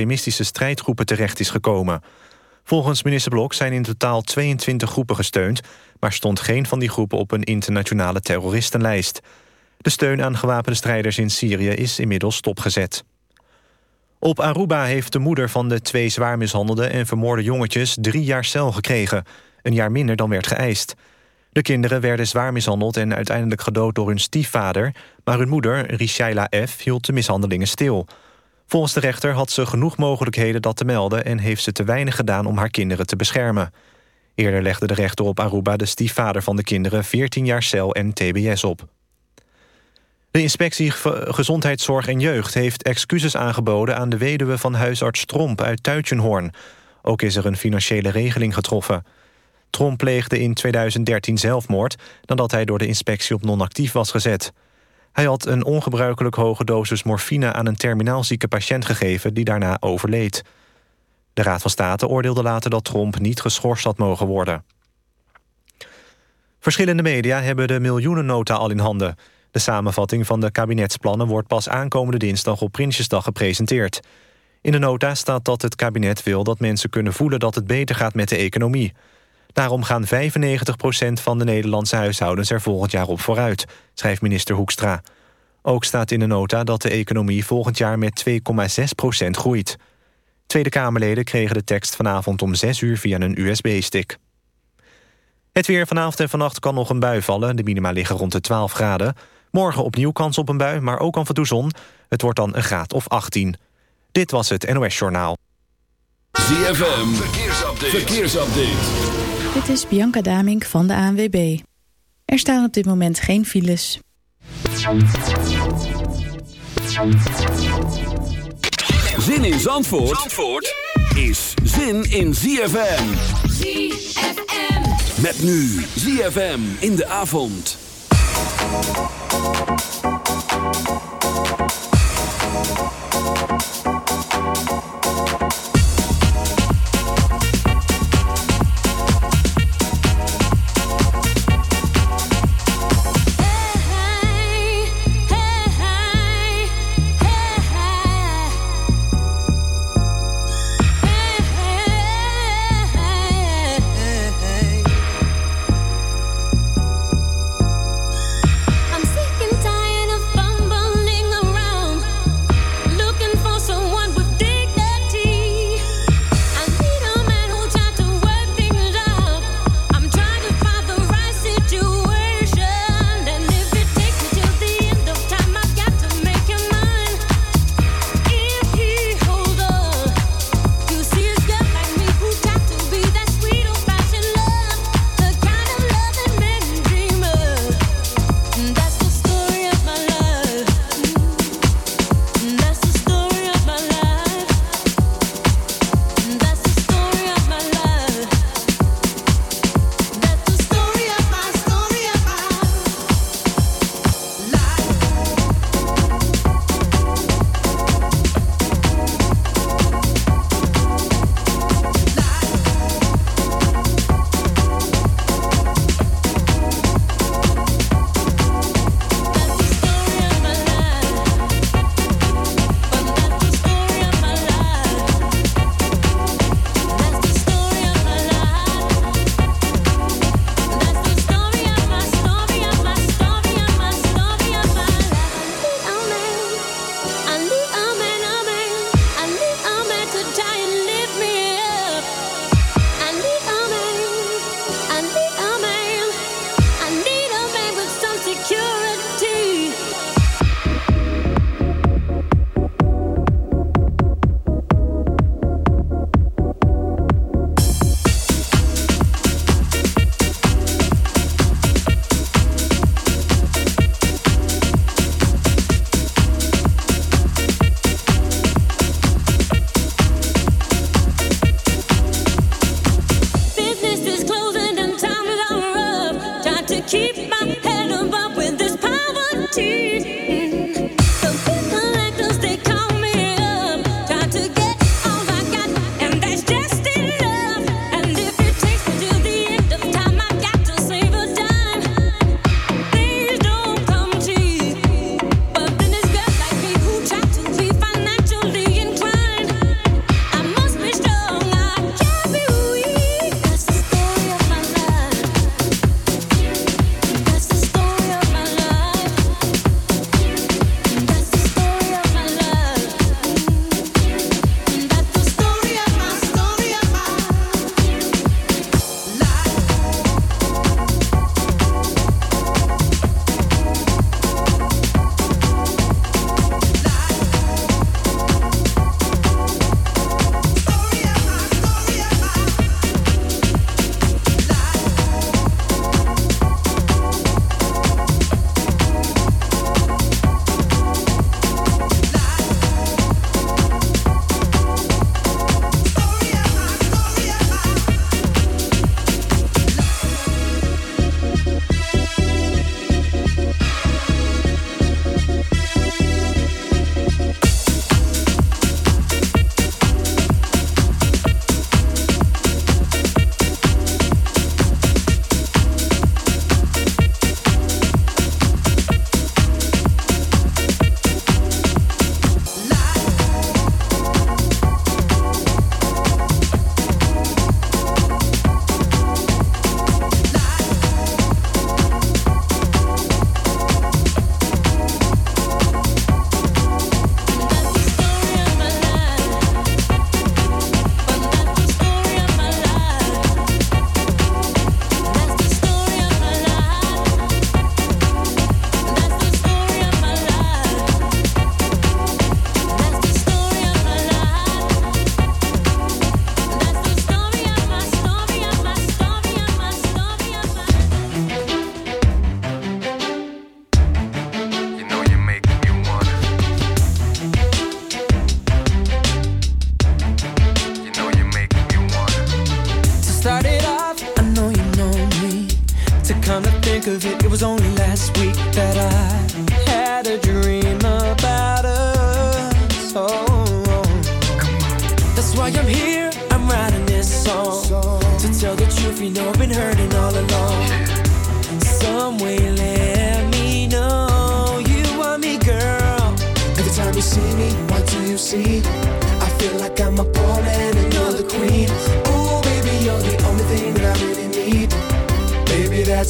extremistische strijdgroepen terecht is gekomen. Volgens minister Blok zijn in totaal 22 groepen gesteund... maar stond geen van die groepen op een internationale terroristenlijst. De steun aan gewapende strijders in Syrië is inmiddels stopgezet. Op Aruba heeft de moeder van de twee zwaar mishandelde... en vermoorde jongetjes drie jaar cel gekregen. Een jaar minder dan werd geëist. De kinderen werden zwaar mishandeld en uiteindelijk gedood door hun stiefvader... maar hun moeder, Rishaila F., hield de mishandelingen stil. Volgens de rechter had ze genoeg mogelijkheden dat te melden... en heeft ze te weinig gedaan om haar kinderen te beschermen. Eerder legde de rechter op Aruba de stiefvader van de kinderen... 14 jaar cel en tbs op. De inspectie Gezondheidszorg en Jeugd heeft excuses aangeboden... aan de weduwe van huisarts Tromp uit Tuitjenhoorn. Ook is er een financiële regeling getroffen... Tromp pleegde in 2013 zelfmoord... nadat hij door de inspectie op non-actief was gezet. Hij had een ongebruikelijk hoge dosis morfine... aan een terminaal zieke patiënt gegeven die daarna overleed. De Raad van State oordeelde later dat Tromp niet geschorst had mogen worden. Verschillende media hebben de miljoenennota al in handen. De samenvatting van de kabinetsplannen wordt pas aankomende dinsdag op Prinsjesdag gepresenteerd. In de nota staat dat het kabinet wil dat mensen kunnen voelen dat het beter gaat met de economie. Daarom gaan 95% van de Nederlandse huishoudens er volgend jaar op vooruit, schrijft minister Hoekstra. Ook staat in de nota dat de economie volgend jaar met 2,6% groeit. Tweede Kamerleden kregen de tekst vanavond om 6 uur via een USB-stick. Het weer vanavond en vannacht kan nog een bui vallen. De minima liggen rond de 12 graden. Morgen opnieuw kans op een bui, maar ook af en toe zon. Het wordt dan een graad of 18. Dit was het NOS Journaal. ZFM, verkeersupdate. Dit is Bianca Damink van de ANWB. Er staan op dit moment geen files. Zin in Zandvoort, Zandvoort is zin in ZFM. ZFM. Met nu ZFM in de avond.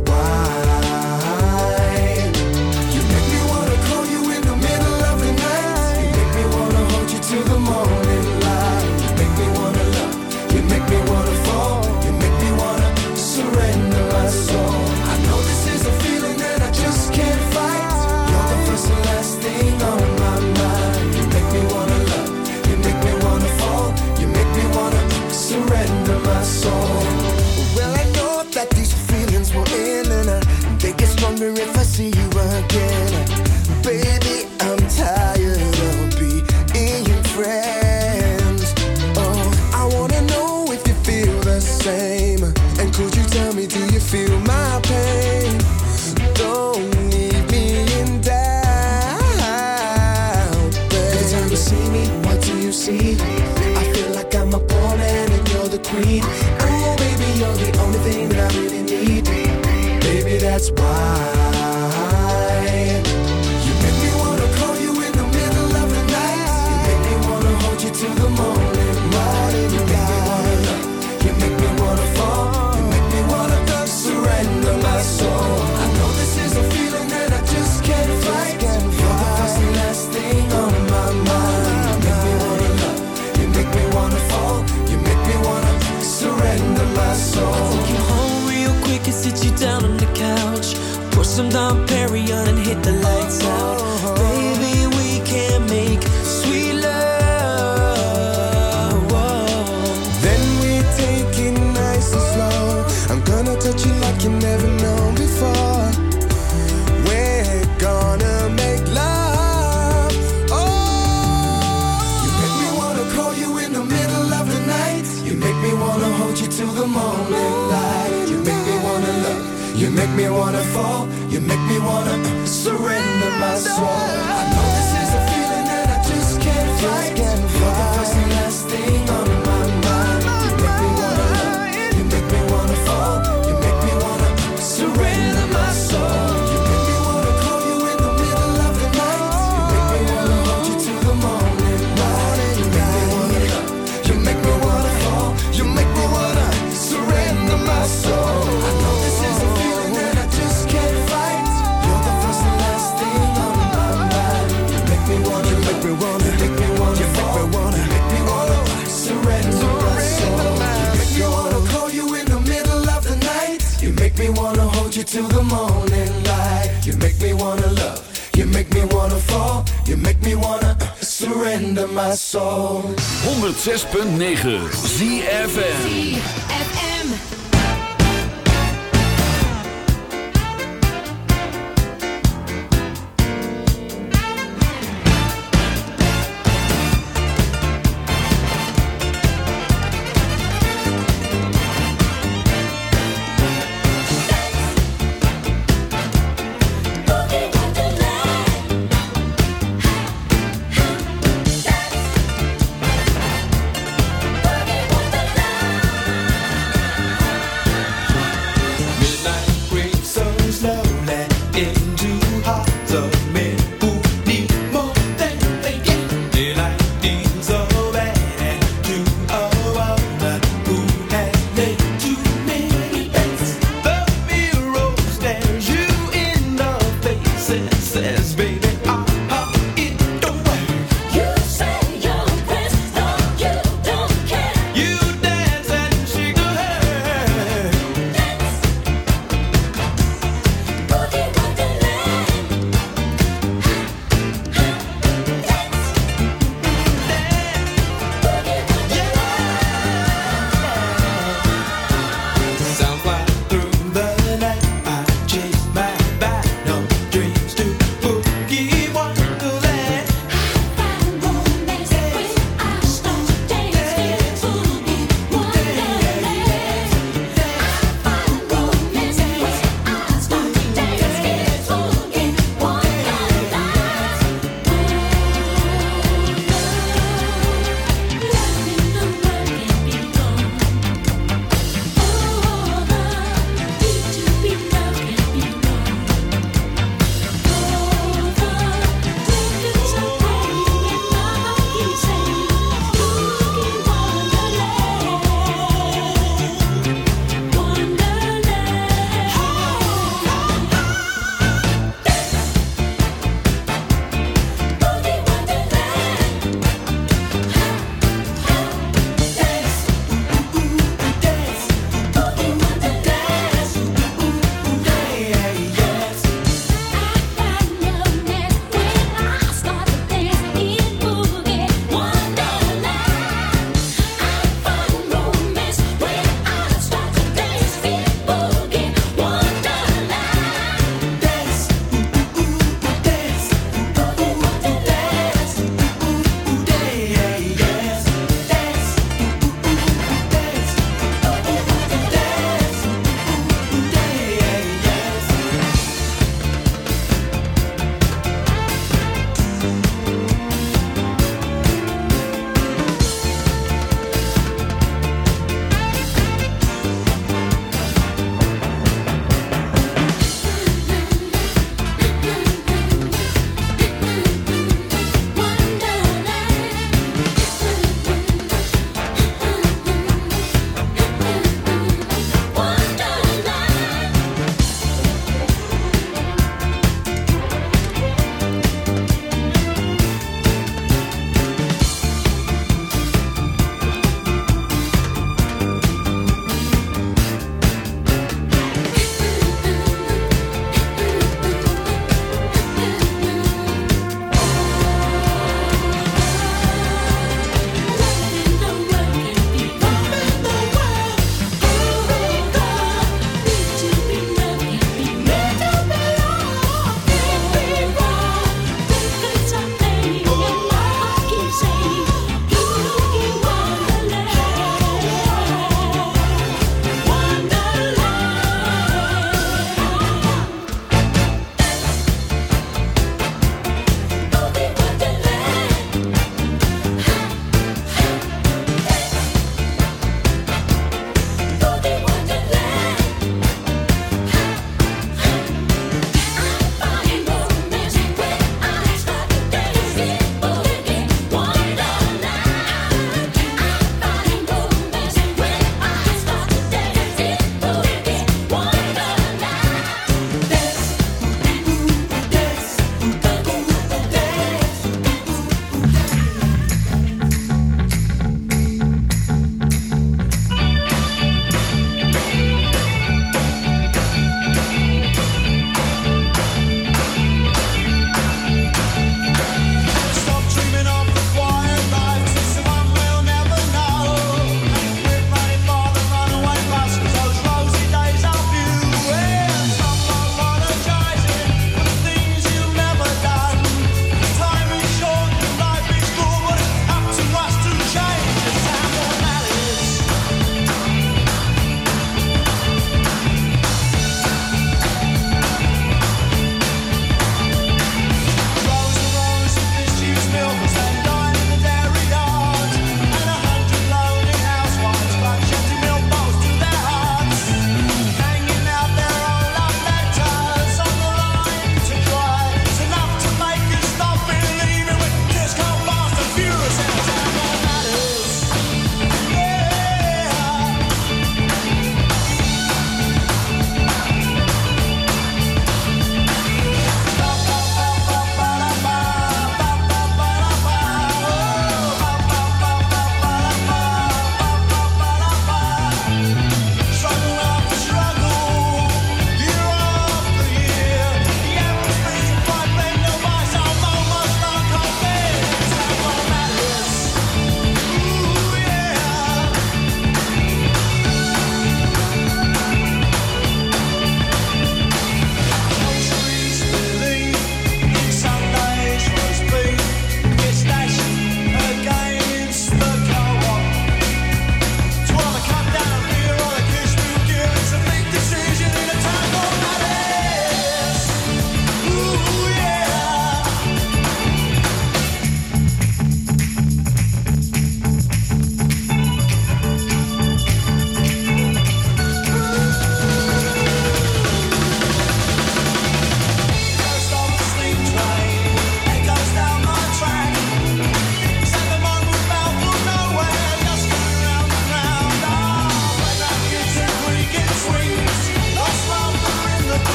That's why. You like you never known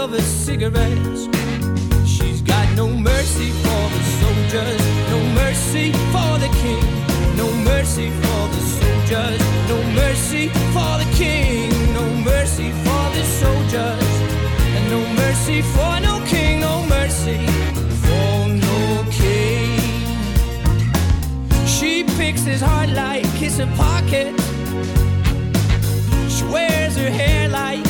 of her cigarettes. She's got no mercy for the soldiers, no mercy for the king, no mercy for the soldiers, no mercy for the king, no mercy for the soldiers, and no mercy for no king, no mercy for no king. She picks his heart like kiss a pocket. She wears her hair like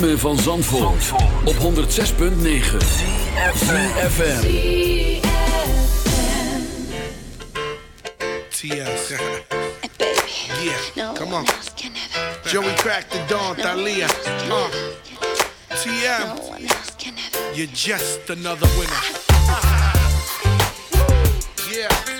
ritme van Zandvoort, Zandvoort. op 106.9 ZFM T.S. Baby, yeah, no come on. Joey Crack the Dawn, no Thalia. uh. Ah. TM, no you're just another winner. Yeah.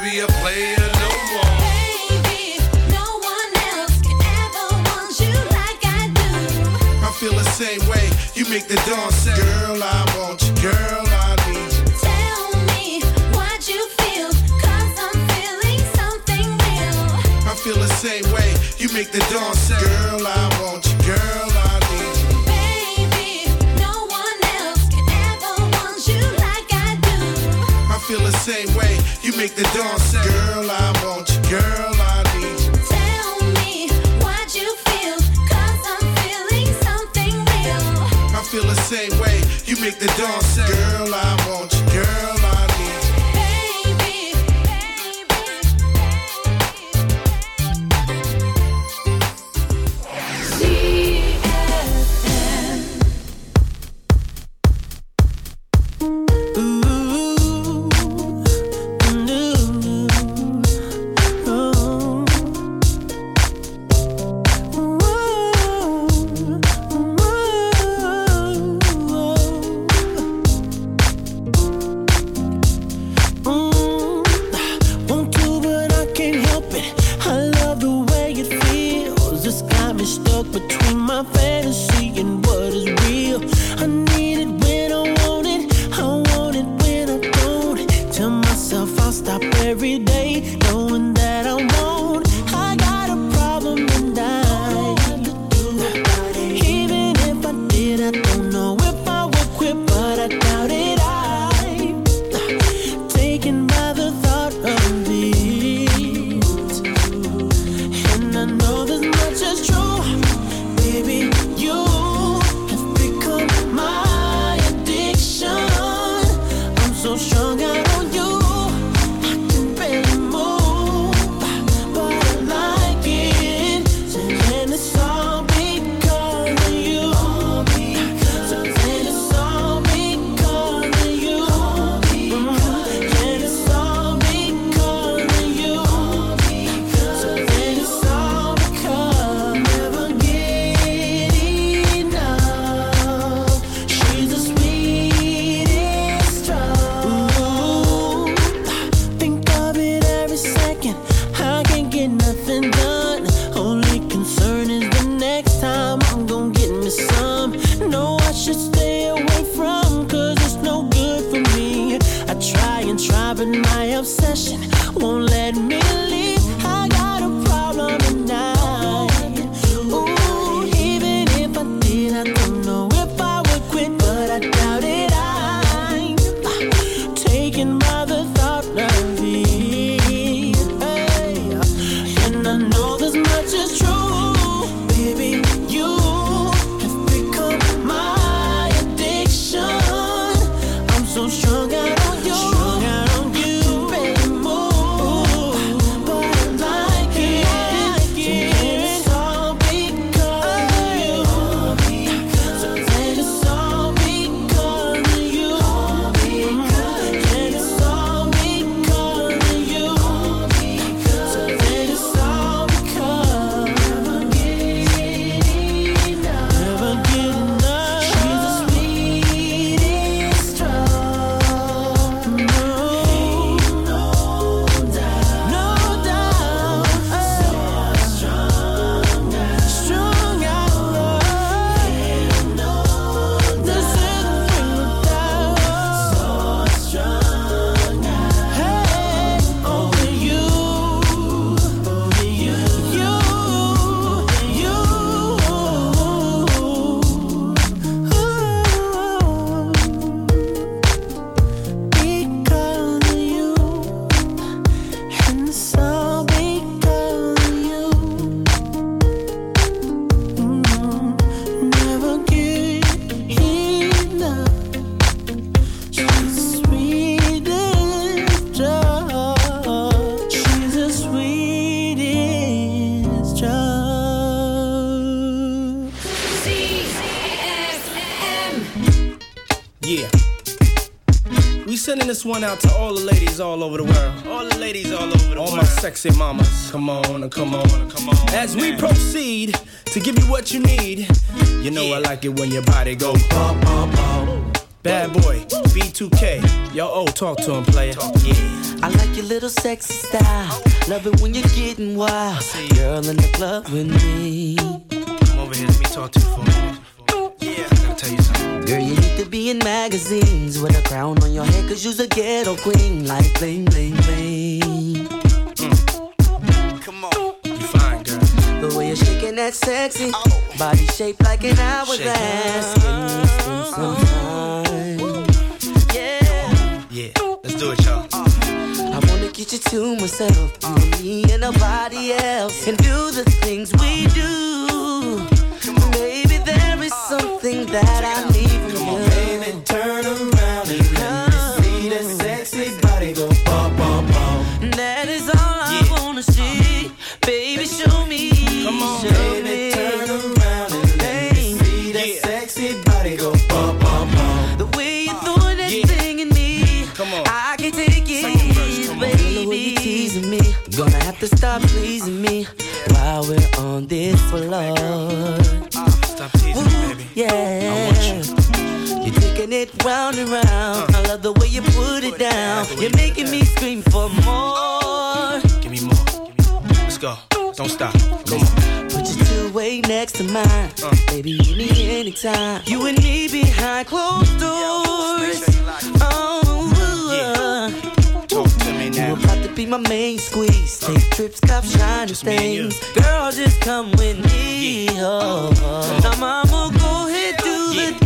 be a player no more. Baby, no one else can ever want you like I do. I feel the same way. You make the dawn send this one out to all the ladies all over the world. All the ladies all over the all world. All my sexy mamas. Come on, come on, come on. As we proceed to give you what you need, you know I like it when your body go bum, bum, bum. Bad boy, B2K. Yo, oh, talk to him, player. Yeah. I like your little sexy style. Love it when you're getting wild. Girl in the club with me. Come over here, let me talk to you for a minute. Yeah, tell you something. Girl, you need to be in magazines with a crown on your head, cause you's a ghetto queen, like bling, bling, bling. Mm. Come on, you fine, girl. The way you're shaking that sexy oh. body shaped like an hourglass. Can we spend some time? Yeah, let's do it, y'all. I wanna get you to myself, and me and nobody else, and do the things we do. Baby, there is something that I need from Come you. on, baby, turn around and let me see that sexy body go bum, bum, bum. That is all I wanna see. Baby, show me. Come on, show Baby, me. turn around and let me see that sexy body go bum, bum, bum. The way you're throwing that thing in me. Come on. I can take it, Second verse, come on. baby. The way you teasing me. Gonna have to stop pleasing me while we're on this floor. Teasing me, baby. Yeah. I want you. You're taking it round and round. I love the way you put it down. You're making me scream for more. Give me more. Let's go. Don't stop. Come on. Put your two way next to mine. Uh. Baby, you need anytime. You and me behind closed doors. Oh, Talk to me you now. about to be my main squeeze. Take trips, cop shiny Just me and you. things. Girl, just come with me. Oh, oh, now, mama, go ahead, do Yeah. the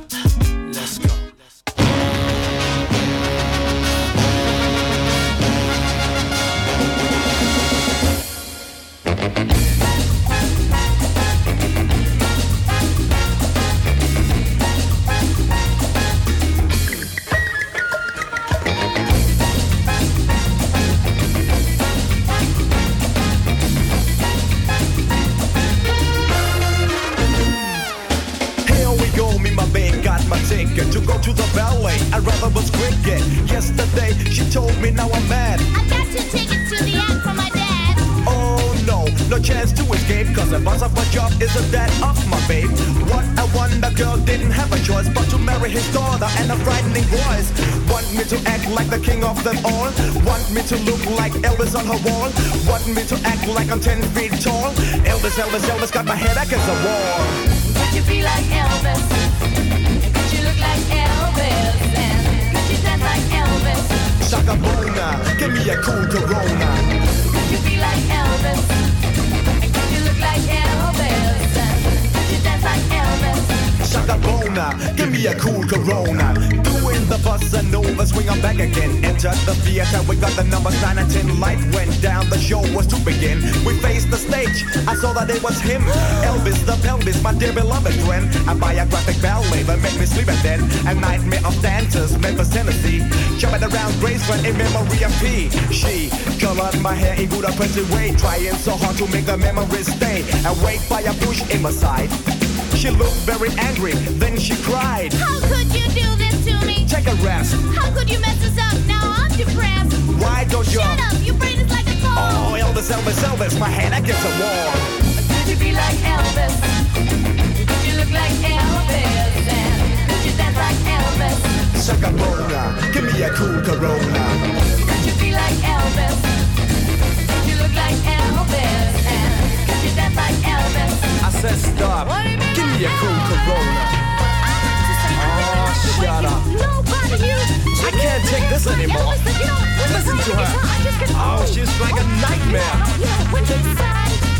Graceland in memory of P. She colored my hair in good oppressive way, trying so hard to make the memories stay. Awake by a bush in my side. She looked very angry, then she cried. How could you do this to me? Take a rest. How could you mess us up? Now I'm depressed. Why don't you? Shut up, your brain is like a car. Oh, Elvis, Elvis, Elvis, my head against the wall. Could you be like Elvis? Could you look like Elvis? And could you dance like Elvis? Sugar A cool Corona. Could you be like Elvis? You look like Elvis? And could you dance like Elvis? I said stop. What do you mean Give me a cool Corona. Oh, shut up. Nobody you. I can't take this anymore. Listen to her. Oh, she's like a nightmare.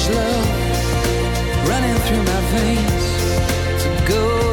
much love running through my veins to go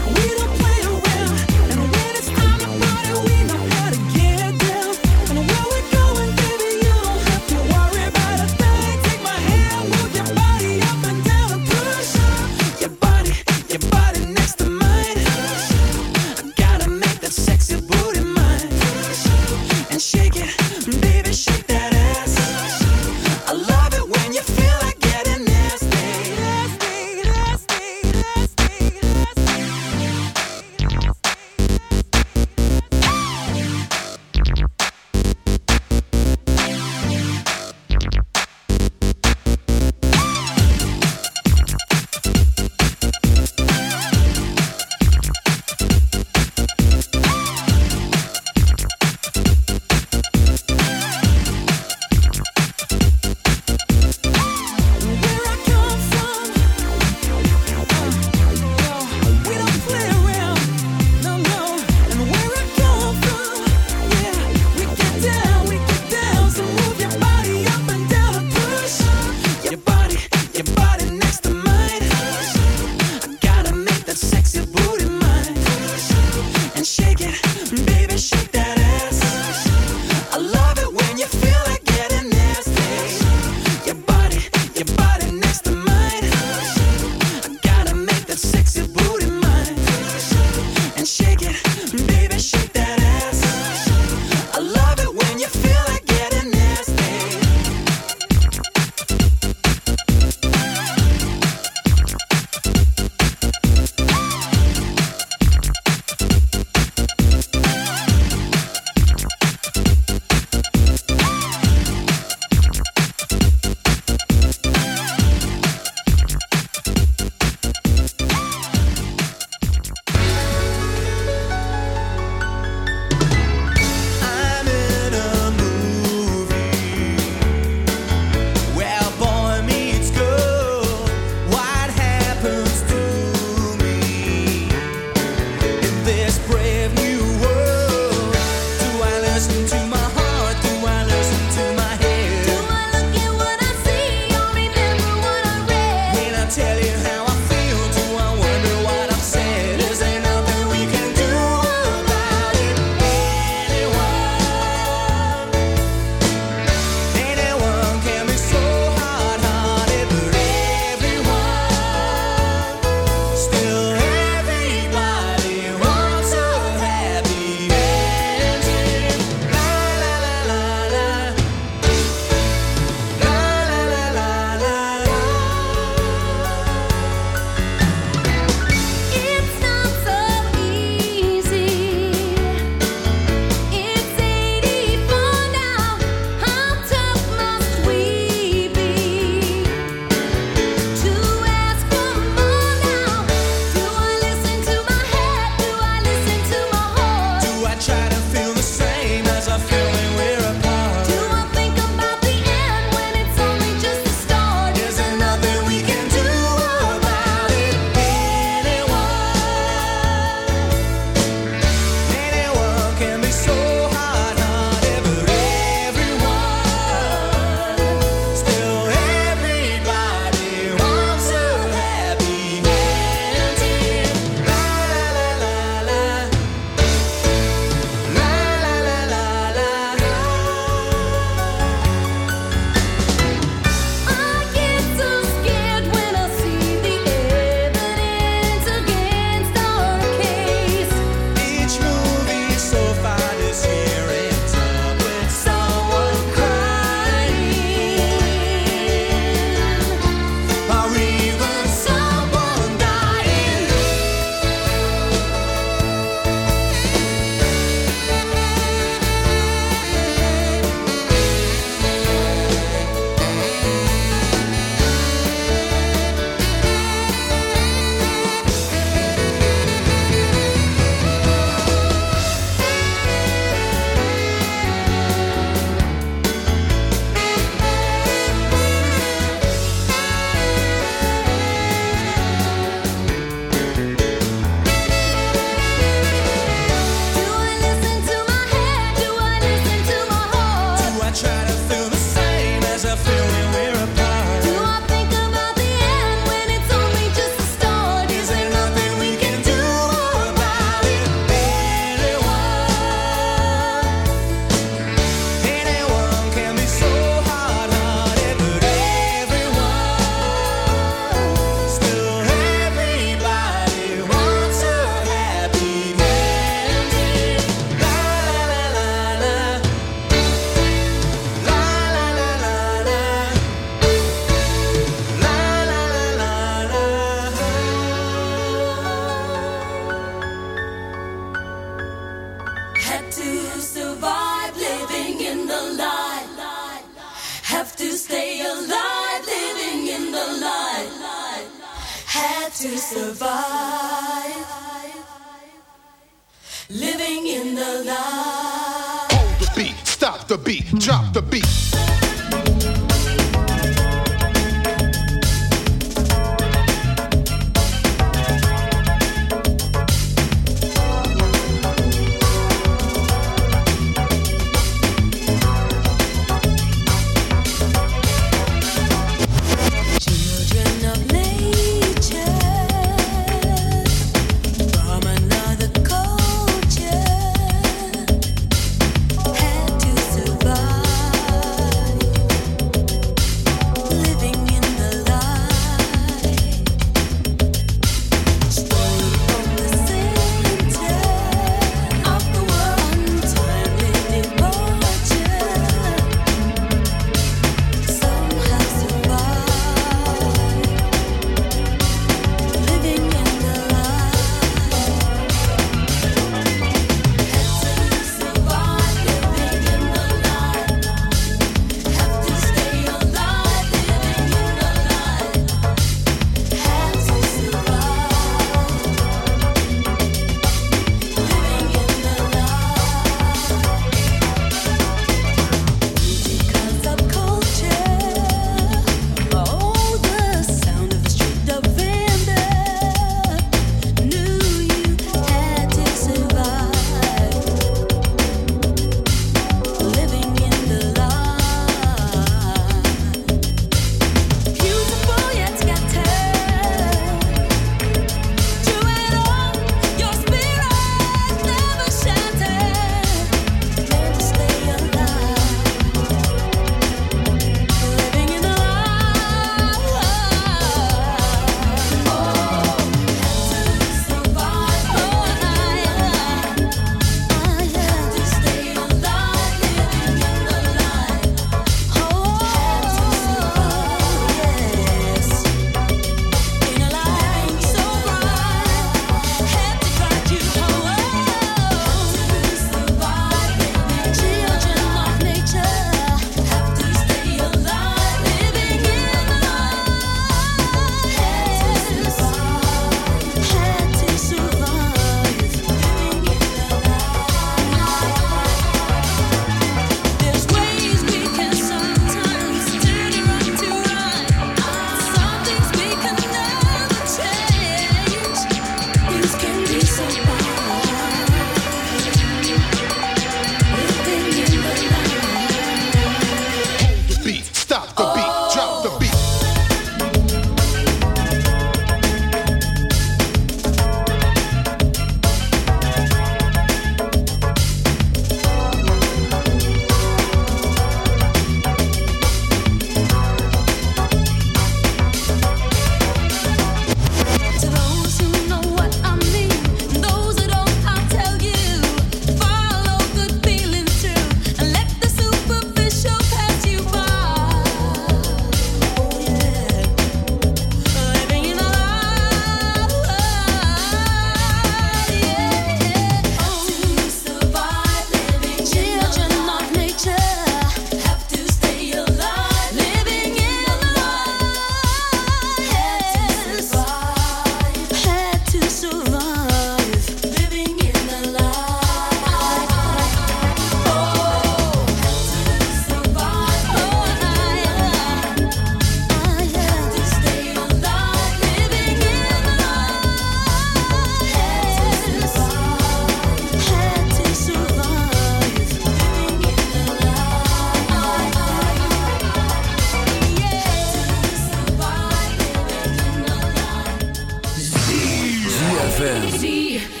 ZFM.